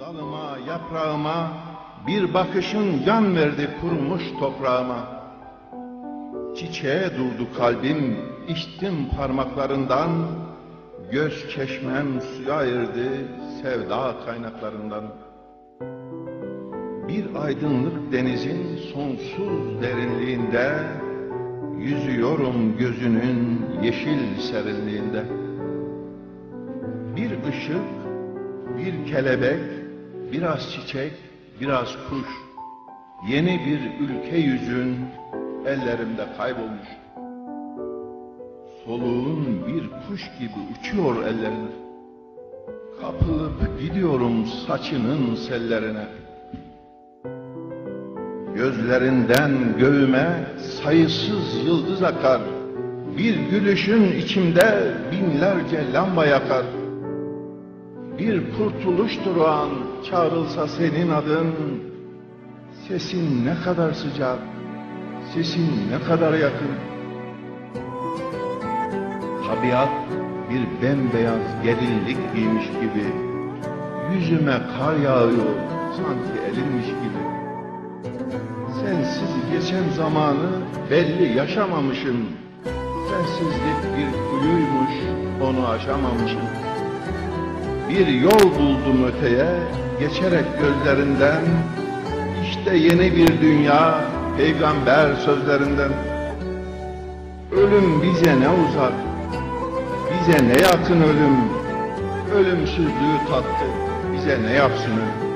Dalıma, yaprağıma bir bakışın can verdi kurumuş toprağıma. Çiçeğe durdu kalbim, içtim parmaklarından, göz çeşmem suya ayırdı sevda kaynaklarından. Bir aydınlık denizin sonsuz derinliğinde, yüzüyorum gözünün yeşil serinliğinde. Bir ışık, bir kelebek, biraz çiçek, biraz kuş. Yeni bir ülke yüzün ellerimde kaybolmuş. Soluğun bir kuş gibi uçuyor ellerine. Kapılıp gidiyorum saçının sellerine. Gözlerinden göğüme sayısız yıldız akar. Bir gülüşün içimde binlerce lamba yakar. Bir kurtuluştur o an çağrılsa senin adın. Sesin ne kadar sıcak, sesin ne kadar yakın. Tabiat bir bembeyaz gelinlik giymiş gibi. Yüzüme kar yağıyor sanki elinmiş gibi. Sensiz geçen zamanı belli yaşamamışım. Sensizlik bir kuyuymuş, onu aşamamışım. Bir yol buldum öteye, geçerek gözlerinden. İşte yeni bir dünya, peygamber sözlerinden. Ölüm bize ne uzak, bize ne yakın ölüm. Ölümsüzlüğü tattı, bize ne yapsın ölüm.